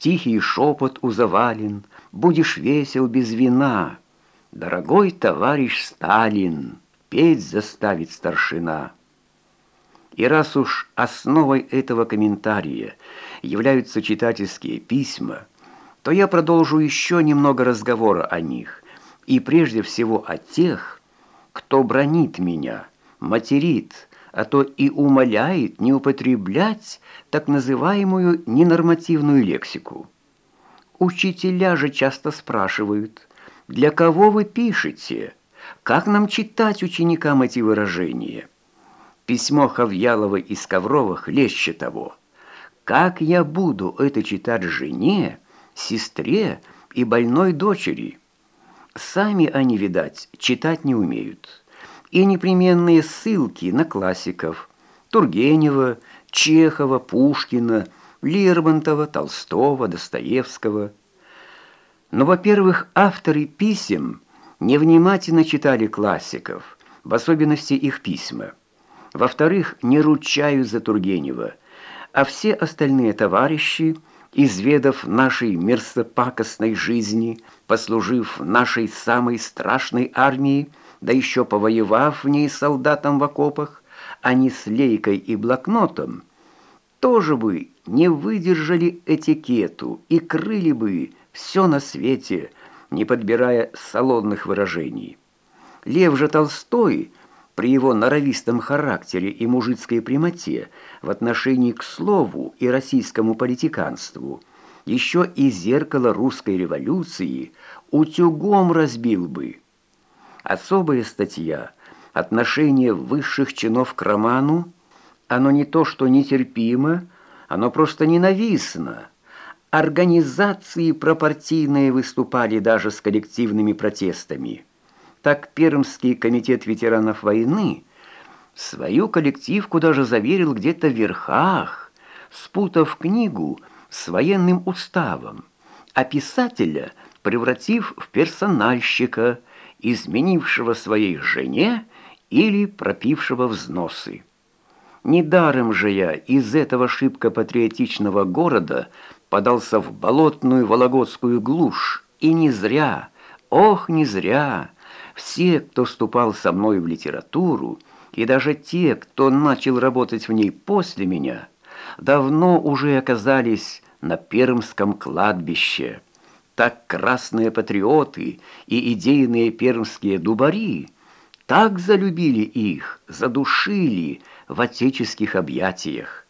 тихий шепот у завалин, будешь весел без вина. Дорогой товарищ Сталин, петь заставит старшина. И раз уж основой этого комментария являются читательские письма, то я продолжу еще немного разговора о них, и прежде всего о тех, кто бронит меня, материт, а то и умоляет не употреблять так называемую ненормативную лексику. Учителя же часто спрашивают, для кого вы пишете, как нам читать ученикам эти выражения. Письмо Хавьялова из Ковровых легче того. Как я буду это читать жене, сестре и больной дочери? Сами они, видать, читать не умеют. И непременные ссылки на классиков Тургенева, Чехова, Пушкина, Лермонтова, Толстого, Достоевского. Но, во-первых, авторы писем невнимательно читали классиков, в особенности их письма. Во-вторых, не ручаюсь за Тургенева, а все остальные товарищи, изведав нашей мерзопакостной жизни, послужив нашей самой страшной армии, да еще повоевав в ней солдатам в окопах, а не с лейкой и блокнотом, тоже бы не выдержали этикету и крыли бы все на свете, не подбирая салонных выражений. Лев же Толстой – при его норовистом характере и мужицкой прямоте в отношении к слову и российскому политиканству, еще и зеркало русской революции утюгом разбил бы. Особая статья «Отношение высших чинов к роману» оно не то что нетерпимо, оно просто ненавистно. Организации пропартийные выступали даже с коллективными протестами – так Пермский комитет ветеранов войны свою коллективку даже заверил где-то в верхах, спутав книгу с военным уставом, а писателя превратив в персональщика, изменившего своей жене или пропившего взносы. Недаром же я из этого шибко патриотичного города подался в болотную вологодскую глушь, и не зря, ох, не зря, все, кто вступал со мной в литературу, и даже те, кто начал работать в ней после меня, давно уже оказались на Пермском кладбище. Так красные патриоты и идейные пермские дубари так залюбили их, задушили в отеческих объятиях.